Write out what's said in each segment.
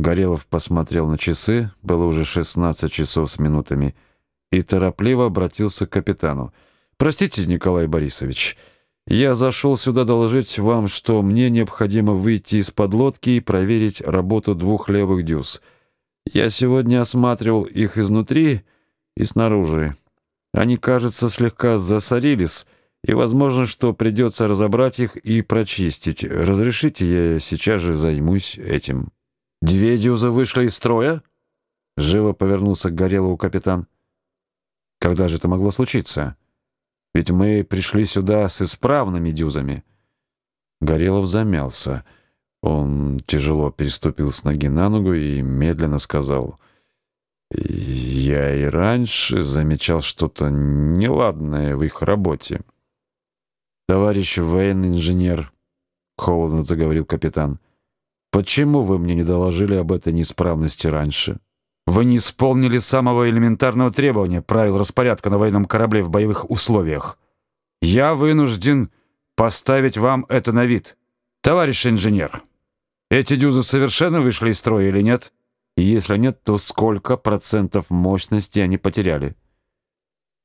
Горелов посмотрел на часы, было уже 16 часов с минутами, и торопливо обратился к капитану. «Простите, Николай Борисович, я зашел сюда доложить вам, что мне необходимо выйти из подлодки и проверить работу двух левых дюз. Я сегодня осматривал их изнутри и снаружи. Они, кажется, слегка засорились, и возможно, что придется разобрать их и прочистить. Разрешите, я сейчас же займусь этим». Две дюзы вышли из строя? Живо повернулся к Горелову капитан. Когда же это могло случиться? Ведь мы пришли сюда с исправными дюзами. Горелов замялся. Он тяжело переступил с ноги на ногу и медленно сказал: "Я и раньше замечал что-то неладное в их работе. Товарищ военный инженер, холодно заговорил капитан. Почему вы мне не доложили об этой неисправности раньше? Вы не исполнили самого элементарного требования правил распорядка на военном корабле в боевых условиях. Я вынужден поставить вам это на вид. Товарищ инженер, эти дюзы совершенно вышли из строя или нет? И если нет, то сколько процентов мощности они потеряли?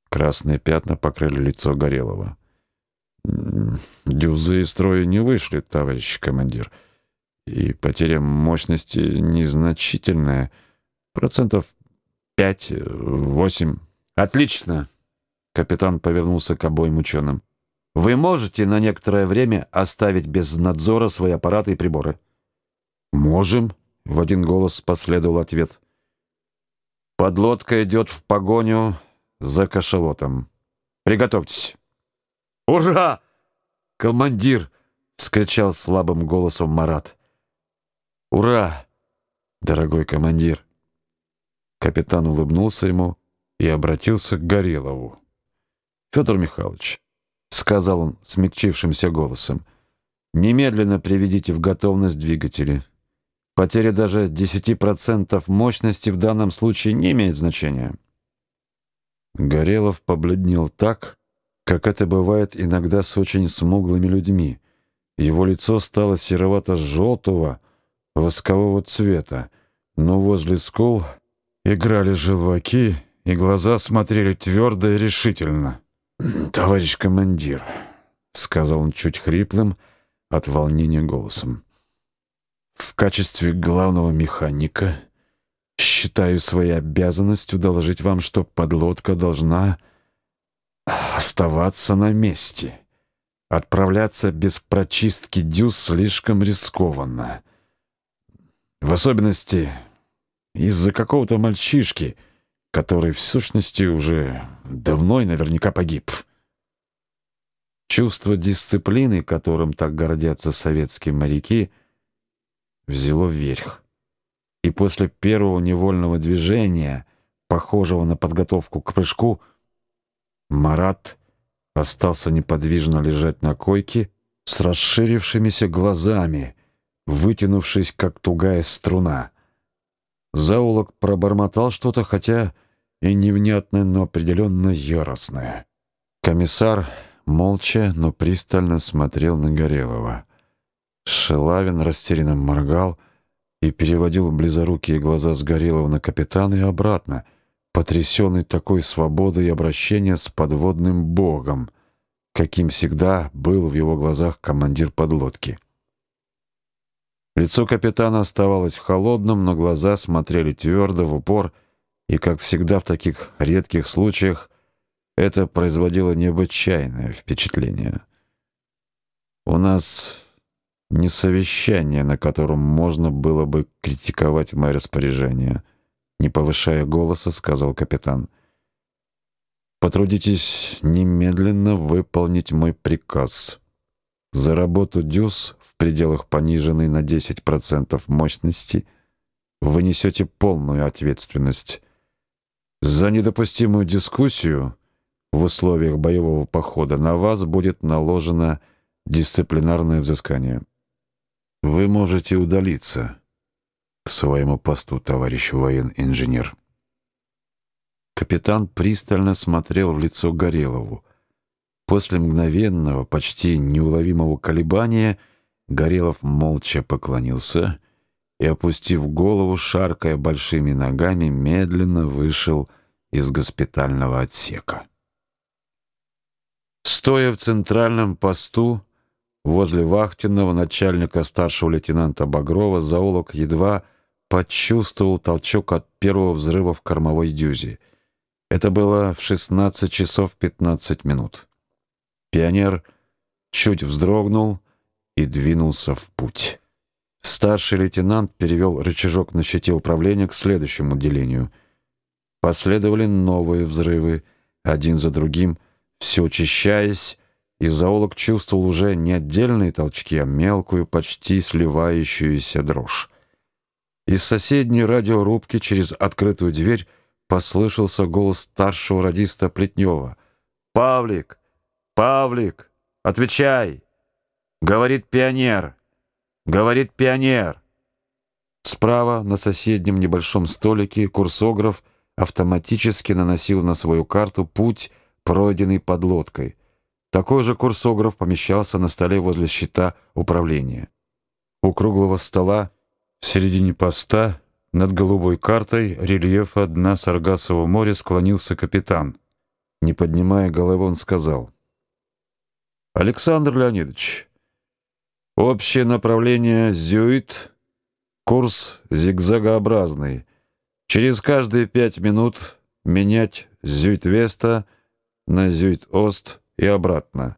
Красные пятна покрыли лицо Горелого. Дюзы из строя не вышли, товарищ командир и потеря мощности незначительная, процентов пять-восемь. Отлично. Капитан повернулся к обоим ученым. Вы можете на некоторое время оставить без надзора свои аппараты и приборы? Можем, в один голос последовал ответ. Подлодка идет в погоню за кашалотом. Приготовьтесь. Ура! Командир, вскричал слабым голосом Марат. Ура, дорогой командир. Капитан улыбнулся ему и обратился к Горелову. Федор Михайлович, сказал он смягчившимся голосом, немедленно приведите в готовность двигатели. Потеря даже 10% мощности в данном случае не имеет значения. Горелов побледнел так, как это бывает иногда с очень смуглыми людьми. Его лицо стало серовато желтого воскового цвета, но возле скул играли желваки, и глаза смотрели твердо и решительно. "Товарищ командир", сказал он чуть хриплым от волнения голосом. "В качестве главного механика считаю своей обязанностью доложить вам, что подлодка должна оставаться на месте. Отправляться без прочистки дюз слишком рискованно. В особенности из-за какого-то мальчишки, который в сущности уже давно и наверняка погиб. Чувство дисциплины, которым так гордятся советские моряки, взяло верх. И после первого невольного движения, похожего на подготовку к прыжку, Марат остался неподвижно лежать на койке с расширившимися глазами вытянувшись как тугая струна. Заулок пробормотал что-то, хотя и невнятное, но определенно яростное. Комиссар молча, но пристально смотрел на Горелого. Шелавин растерянно моргал и переводил близорукие глаза с Горелого на капитана и обратно, потрясенный такой свободой обращения с подводным богом, каким всегда был в его глазах командир подлодки. Лицо капитана оставалось холодным, но глаза смотрели твердо в упор, и, как всегда в таких редких случаях, это производило необычайное впечатление. У нас не совещание, на котором можно было бы критиковать мои распоряжения, не повышая голоса, сказал капитан. Потрудитесь немедленно выполнить мой приказ. За работу дюз в пределах пониженной на 10% мощности, вы несете полную ответственность. За недопустимую дискуссию в условиях боевого похода на вас будет наложено дисциплинарное взыскание. Вы можете удалиться к своему посту, товарищ военный инженер. Капитан пристально смотрел в лицо Горелову. После мгновенного, почти неуловимого колебания Горелов молча поклонился и, опустив голову, шаркая большими ногами, медленно вышел из госпитального отсека. Стоя в центральном посту возле вахтенного начальника старшего лейтенанта Багрова, зоолог едва почувствовал толчок от первого взрыва в кормовой дюзе. Это было в 16 часов 15 минут. Пионер чуть вздрогнул и двинулся в путь. Старший лейтенант перевел рычажок на щите управления к следующему делению. Последовали новые взрывы, один за другим, все учащаясь, и зоолог чувствовал уже не отдельные толчки, а мелкую, почти сливающуюся дрожь. Из соседней радиорубки через открытую дверь послышался голос старшего радиста Плетнева. «Павлик! Павлик! Отвечай!» Говорит пионер. Говорит пионер. Справа на соседнем небольшом столике курсограф автоматически наносил на свою карту путь, пройденный под лодкой. Такой же курсограф помещался на столе возле щита управления. У круглого стола в середине поста над голубой картой рельефа дна Саргассового моря склонился капитан. Не поднимая головы, он сказал: "Александр Леонидович, Общее направление Зюит, курс зигзагообразный. Через каждые пять минут менять Зюит-Веста на Зюит-Ост и обратно.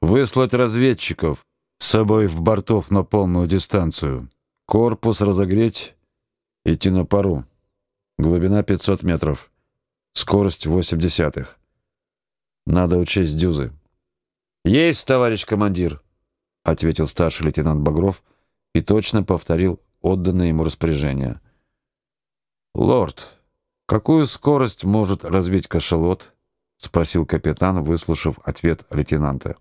Выслать разведчиков с собой в бортов на полную дистанцию. Корпус разогреть, идти на пару. Глубина 500 метров. Скорость 8 десятых. Надо учесть дюзы. Есть, товарищ командир ответил старший лейтенант Багров и точно повторил отданное ему распоряжение. Лорд, какую скорость может развить кашалот? спросил капитан, выслушав ответ лейтенанта.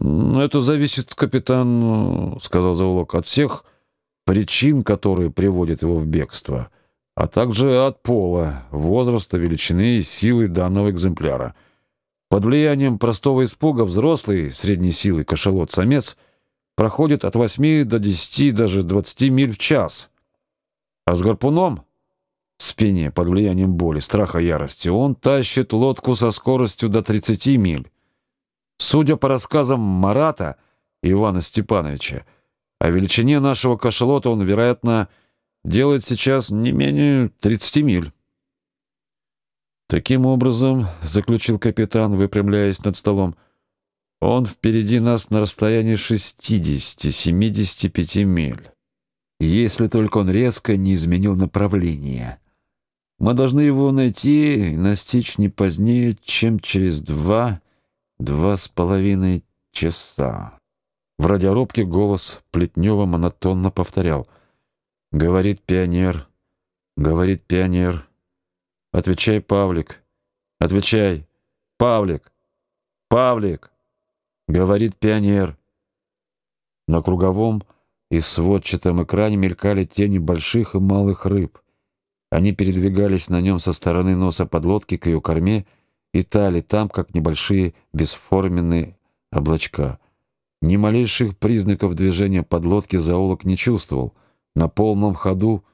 Это зависит, капитан, сказал Заулок, от всех причин, которые приводят его в бегство, а также от пола, возраста, величины и силы данного экземпляра. Под влиянием простого испуга взрослый средней силы кашалот-самец проходит от 8 до 10, даже 20 миль в час. А с гарпуном в спине под влиянием боли, страха, ярости он тащит лодку со скоростью до 30 миль. Судя по рассказам Марата Ивана Степановича, о величине нашего кашалота он, вероятно, делает сейчас не менее 30 миль. Таким образом, заключил капитан, выпрямляясь над столом, он впереди нас на расстоянии 60-75 миль. Если только он резко не изменил направление. Мы должны его найти и настичь не позднее, чем через два, два с половиной часа. В радиорубке голос Плетнева монотонно повторял: "Говорит пионер, говорит пионер". Отвечай, Павлик. Отвечай. Павлик. Павлик. Говорит пионер. На круговом и сводчатом экране мелькали тени больших и малых рыб. Они передвигались на нем со стороны носа подлодки к ее корме и тали там, как небольшие бесформенные облачка. Ни малейших признаков движения подлодки зоолог не чувствовал. На полном ходу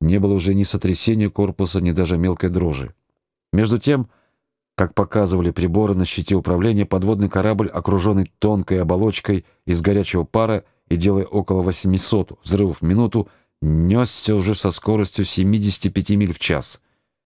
не было уже ни сотрясения корпуса, ни даже мелкой дрожи. Между тем, как показывали приборы на щите управления, подводный корабль, окруженный тонкой оболочкой из горячего пара и делая около 800 взрывов в минуту, несся уже со скоростью 75 миль в час.